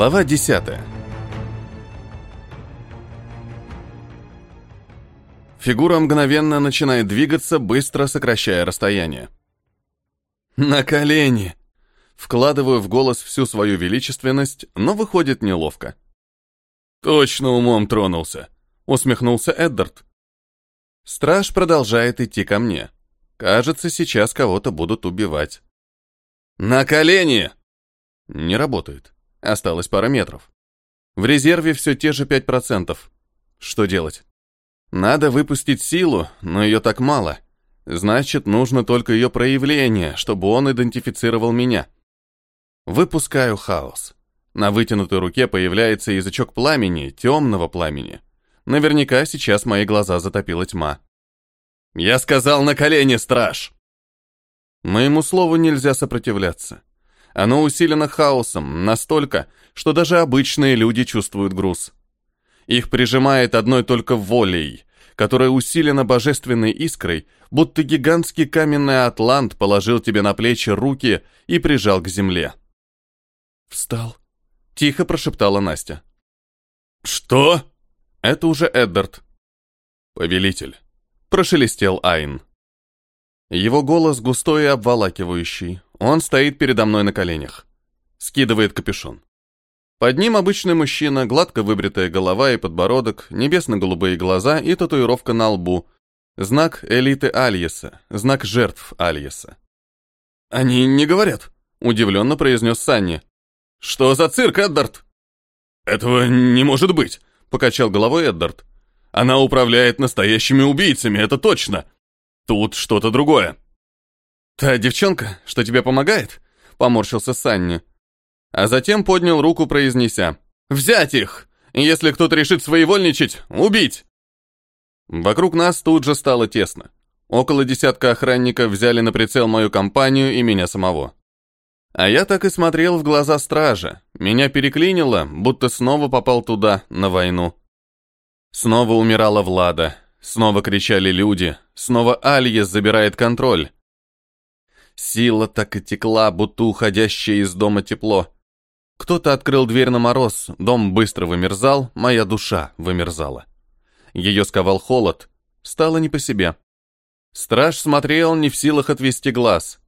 Глава 10. Фигура мгновенно начинает двигаться, быстро сокращая расстояние. «На колени!» Вкладываю в голос всю свою величественность, но выходит неловко. «Точно умом тронулся», — усмехнулся Эддард. Страж продолжает идти ко мне. Кажется, сейчас кого-то будут убивать. «На колени!» Не работает. Осталось пара метров. В резерве все те же 5%. Что делать? Надо выпустить силу, но ее так мало. Значит, нужно только ее проявление, чтобы он идентифицировал меня. Выпускаю хаос. На вытянутой руке появляется язычок пламени, темного пламени. Наверняка сейчас мои глаза затопила тьма. «Я сказал на колени, страж!» Моему слову нельзя сопротивляться. Оно усилено хаосом, настолько, что даже обычные люди чувствуют груз. Их прижимает одной только волей, которая усилена божественной искрой, будто гигантский каменный атлант положил тебе на плечи руки и прижал к земле. «Встал», — тихо прошептала Настя. «Что?» «Это уже Эддард». «Повелитель», — прошелестел Айн. Его голос густой и обволакивающий. Он стоит передо мной на коленях. Скидывает капюшон. Под ним обычный мужчина, гладко выбритая голова и подбородок, небесно-голубые глаза и татуировка на лбу. Знак элиты Альеса, знак жертв Альеса. «Они не говорят», — удивленно произнес Санни. «Что за цирк, Эддард?» «Этого не может быть», — покачал головой Эддард. «Она управляет настоящими убийцами, это точно. Тут что-то другое». «Та девчонка, что тебе помогает?» — поморщился Санни. А затем поднял руку, произнеся. «Взять их! Если кто-то решит своевольничать, убить!» Вокруг нас тут же стало тесно. Около десятка охранников взяли на прицел мою компанию и меня самого. А я так и смотрел в глаза стража. Меня переклинило, будто снова попал туда, на войну. Снова умирала Влада. Снова кричали люди. Снова Альес забирает контроль. Сила так и текла, будто уходящее из дома тепло. Кто-то открыл дверь на мороз, дом быстро вымерзал, моя душа вымерзала. Ее сковал холод, стало не по себе. Страж смотрел, не в силах отвести глаз.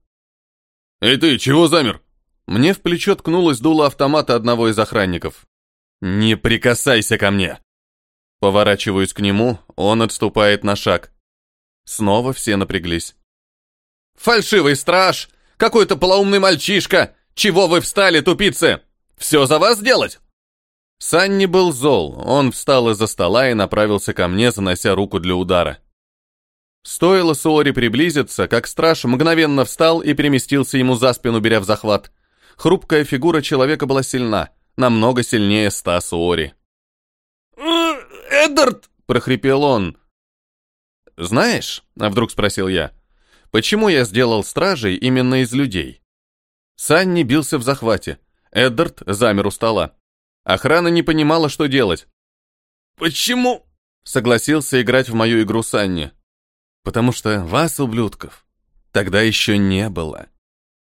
«Эй ты, чего замер?» Мне в плечо ткнулось дуло автомата одного из охранников. «Не прикасайся ко мне!» Поворачиваюсь к нему, он отступает на шаг. Снова все напряглись. «Фальшивый страж! Какой-то полоумный мальчишка! Чего вы встали, тупицы? Все за вас делать?» Санни был зол, он встал из-за стола и направился ко мне, занося руку для удара. Стоило Суори приблизиться, как страж мгновенно встал и переместился ему за спину, беря в захват. Хрупкая фигура человека была сильна, намного сильнее ста Суори. «Эддард!» — прохрипел он. «Знаешь?» — а вдруг спросил я. Почему я сделал стражей именно из людей? Санни бился в захвате. Эддард замер у стола. Охрана не понимала, что делать. «Почему?» — согласился играть в мою игру Санни. «Потому что вас, ублюдков, тогда еще не было».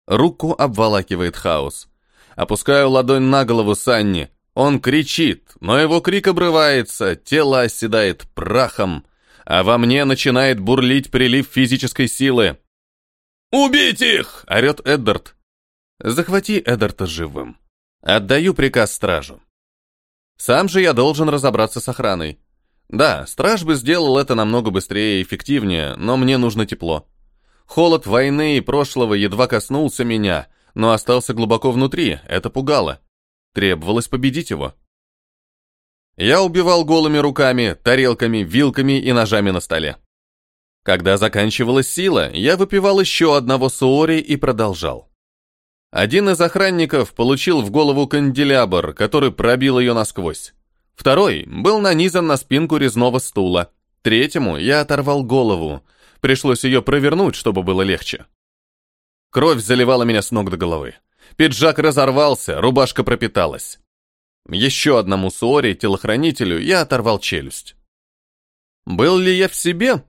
Руку обволакивает хаос. Опускаю ладонь на голову Санни. Он кричит, но его крик обрывается, тело оседает прахом а во мне начинает бурлить прилив физической силы. «Убить их!» — орет Эддард. «Захвати Эддарда живым. Отдаю приказ стражу. Сам же я должен разобраться с охраной. Да, страж бы сделал это намного быстрее и эффективнее, но мне нужно тепло. Холод войны и прошлого едва коснулся меня, но остался глубоко внутри, это пугало. Требовалось победить его. Я убивал голыми руками, тарелками, вилками и ножами на столе. Когда заканчивалась сила, я выпивал еще одного суори и продолжал. Один из охранников получил в голову канделябр, который пробил ее насквозь. Второй был нанизан на спинку резного стула. Третьему я оторвал голову. Пришлось ее провернуть, чтобы было легче. Кровь заливала меня с ног до головы. Пиджак разорвался, рубашка пропиталась. Еще одному Суори, телохранителю, я оторвал челюсть. Был ли я в себе?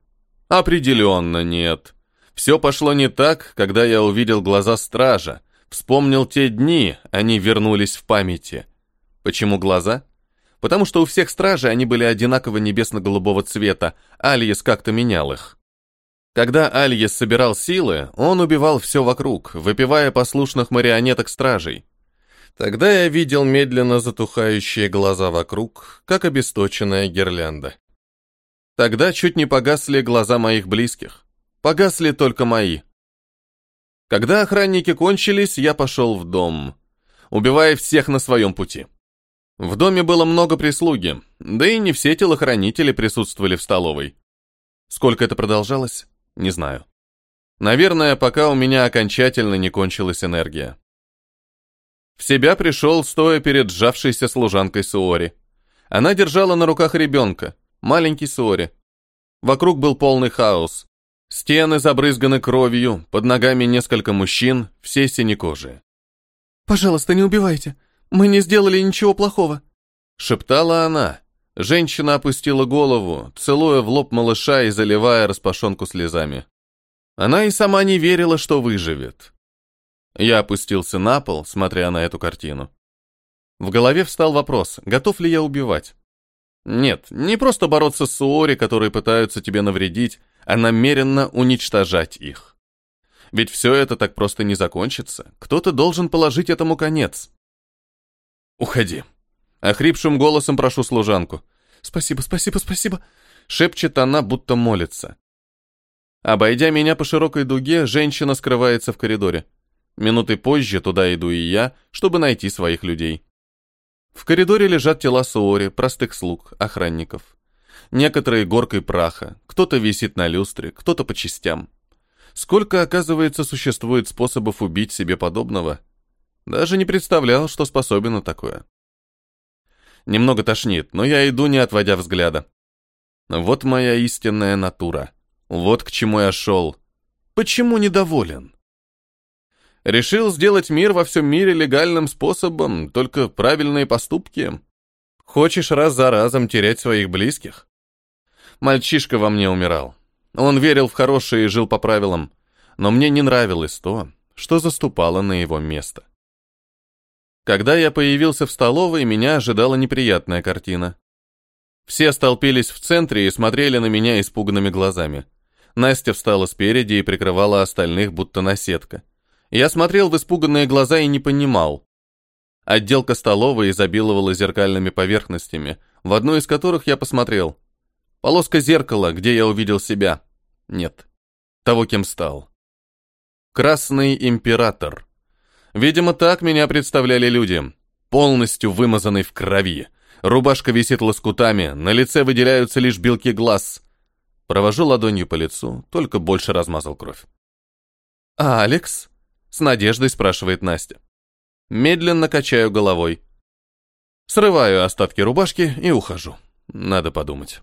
Определенно нет. Все пошло не так, когда я увидел глаза стража, вспомнил те дни, они вернулись в памяти. Почему глаза? Потому что у всех стражей они были одинаково небесно-голубого цвета, Альес как-то менял их. Когда Альес собирал силы, он убивал все вокруг, выпивая послушных марионеток стражей. Тогда я видел медленно затухающие глаза вокруг, как обесточенная гирлянда. Тогда чуть не погасли глаза моих близких. Погасли только мои. Когда охранники кончились, я пошел в дом, убивая всех на своем пути. В доме было много прислуги, да и не все телохранители присутствовали в столовой. Сколько это продолжалось? Не знаю. Наверное, пока у меня окончательно не кончилась энергия. В себя пришел, стоя перед сжавшейся служанкой Суори. Она держала на руках ребенка, маленький Суори. Вокруг был полный хаос. Стены забрызганы кровью, под ногами несколько мужчин, все синекожие. «Пожалуйста, не убивайте. Мы не сделали ничего плохого», — шептала она, Женщина опустила голову, целуя в лоб малыша и заливая распашонку слезами. Она и сама не верила, что выживет. Я опустился на пол, смотря на эту картину. В голове встал вопрос, готов ли я убивать. Нет, не просто бороться с Суори, которые пытаются тебе навредить, а намеренно уничтожать их. Ведь все это так просто не закончится. Кто-то должен положить этому конец. Уходи. Охрипшим голосом прошу служанку. «Спасибо, спасибо, спасибо!» Шепчет она, будто молится. Обойдя меня по широкой дуге, женщина скрывается в коридоре. Минуты позже туда иду и я, чтобы найти своих людей. В коридоре лежат тела Суори, простых слуг, охранников. Некоторые горкой праха, кто-то висит на люстре, кто-то по частям. Сколько, оказывается, существует способов убить себе подобного? Даже не представлял, что способен на такое. Немного тошнит, но я иду, не отводя взгляда. Вот моя истинная натура. Вот к чему я шел. Почему недоволен? Решил сделать мир во всем мире легальным способом, только правильные поступки. Хочешь раз за разом терять своих близких? Мальчишка во мне умирал. Он верил в хорошее и жил по правилам, но мне не нравилось то, что заступало на его место. Когда я появился в столовой, меня ожидала неприятная картина. Все столпились в центре и смотрели на меня испуганными глазами. Настя встала спереди и прикрывала остальных, будто наседка. Я смотрел в испуганные глаза и не понимал. Отделка столовой изобиловала зеркальными поверхностями, в одну из которых я посмотрел. Полоска зеркала, где я увидел себя. Нет. Того, кем стал. Красный император. Видимо, так меня представляли люди. Полностью вымазанный в крови. Рубашка висит лоскутами, на лице выделяются лишь белки глаз. Провожу ладонью по лицу, только больше размазал кровь. «А Алекс?» — с надеждой спрашивает Настя. Медленно качаю головой. Срываю остатки рубашки и ухожу. Надо подумать.